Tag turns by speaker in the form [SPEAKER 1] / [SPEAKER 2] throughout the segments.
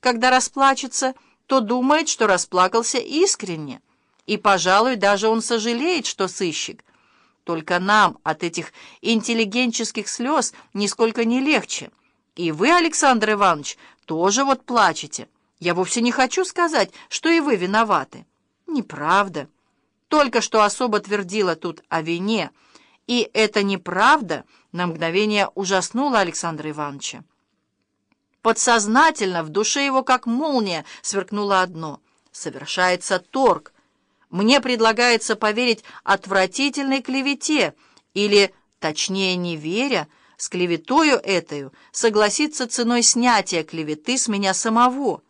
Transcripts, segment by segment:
[SPEAKER 1] когда расплачется, то думает, что расплакался искренне. И, пожалуй, даже он сожалеет, что сыщик. Только нам от этих интеллигенческих слез нисколько не легче. И вы, Александр Иванович, тоже вот плачете. Я вовсе не хочу сказать, что и вы виноваты. Неправда. Только что особо твердила тут о вине. И это неправда на мгновение ужаснуло Александра Ивановича. Подсознательно в душе его, как молния, сверкнуло одно. Совершается торг. Мне предлагается поверить отвратительной клевете, или, точнее, не веря, с клеветою этою, согласиться ценой снятия клеветы с меня самого.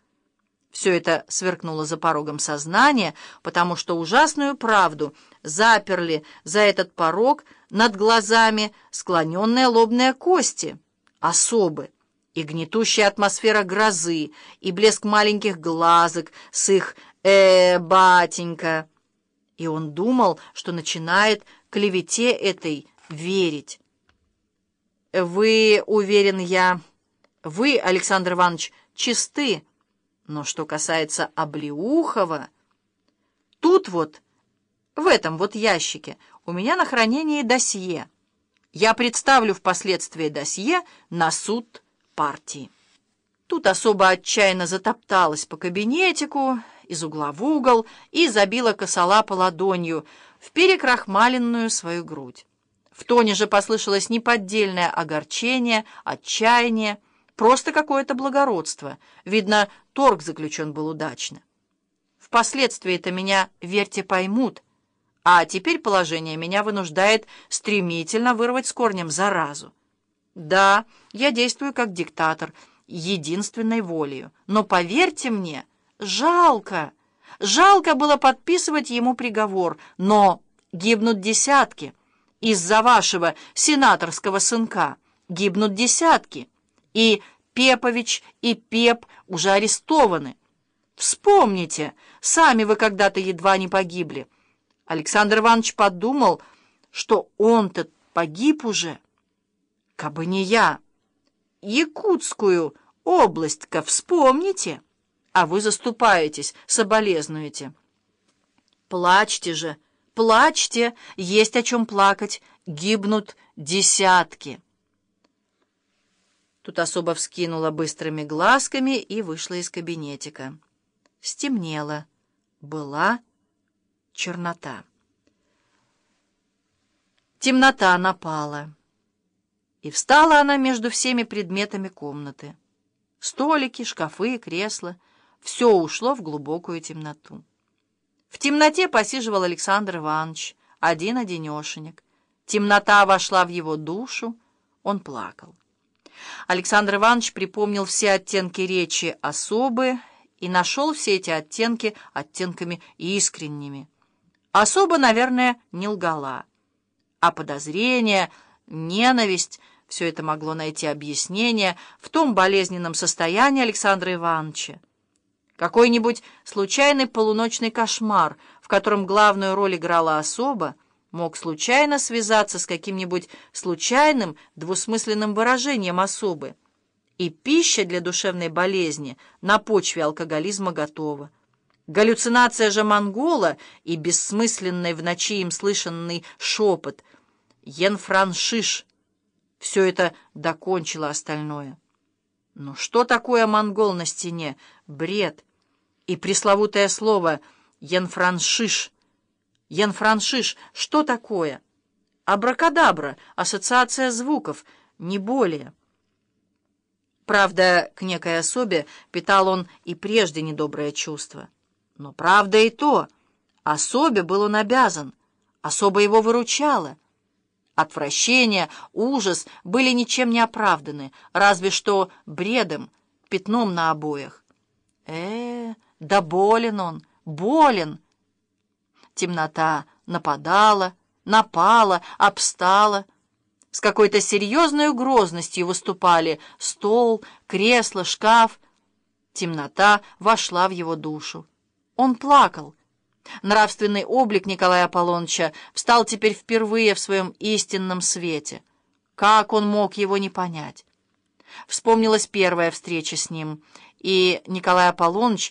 [SPEAKER 1] Все это сверкнуло за порогом сознания, потому что ужасную правду заперли за этот порог над глазами склоненные лобные кости, особы и гнетущая атмосфера грозы, и блеск маленьких глазок с их «э, батенька». И он думал, что начинает клевете этой верить. «Вы, уверен я, вы, Александр Иванович, чисты, но что касается Облеухова, тут вот, в этом вот ящике, у меня на хранении досье. Я представлю впоследствии досье на суд партии. Тут особо отчаянно затопталась по кабинетику, из угла в угол, и забила косолапа ладонью в перекрахмаленную свою грудь. В тоне же послышалось неподдельное огорчение, отчаяние, просто какое-то благородство. Видно, торг заключен был удачно. Впоследствии это меня, верьте, поймут, а теперь положение меня вынуждает стремительно вырвать с корнем заразу. Да, я действую как диктатор, единственной волею. Но поверьте мне, жалко. Жалко было подписывать ему приговор, но гибнут десятки. Из-за вашего сенаторского сынка гибнут десятки. И Пепович, и Пеп уже арестованы. Вспомните, сами вы когда-то едва не погибли. Александр Иванович подумал, что он-то погиб уже. Кабы не я. Якутскую область-ка вспомните, а вы заступаетесь, соболезнуете. Плачьте же, плачьте, есть о чем плакать, гибнут десятки. Тут особо вскинула быстрыми глазками и вышла из кабинетика. Стемнело. Была чернота. Темнота напала. И встала она между всеми предметами комнаты. Столики, шкафы, кресла — все ушло в глубокую темноту. В темноте посиживал Александр Иванович, один-одинешенек. Темнота вошла в его душу, он плакал. Александр Иванович припомнил все оттенки речи особы и нашел все эти оттенки оттенками искренними. Особо, наверное, не лгала. А подозрение, ненависть — все это могло найти объяснение в том болезненном состоянии Александра Ивановича. Какой-нибудь случайный полуночный кошмар, в котором главную роль играла особа, мог случайно связаться с каким-нибудь случайным двусмысленным выражением особы. И пища для душевной болезни на почве алкоголизма готова. Галлюцинация же монгола и бессмысленный в ночи им слышанный шепот «Ен-Франшиш» — все это докончило остальное. Но что такое монгол на стене? Бред. И пресловутое слово «Ен-Франшиш» Янфраншиш, что такое? Абракадабра, ассоциация звуков, не более. Правда, к некой особе питал он и прежде недоброе чувство. Но правда и то, особе был он обязан, особо его выручала. Отвращение, ужас были ничем не оправданы, разве что бредом, пятном на обоях. Э, да болен он, болен, Темнота нападала, напала, обстала. С какой-то серьезной грозностью выступали стол, кресло, шкаф. Темнота вошла в его душу. Он плакал. Нравственный облик Николая Аполлоныча встал теперь впервые в своем истинном свете. Как он мог его не понять? Вспомнилась первая встреча с ним, и Николай Аполлоныч